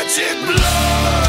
wretched blood.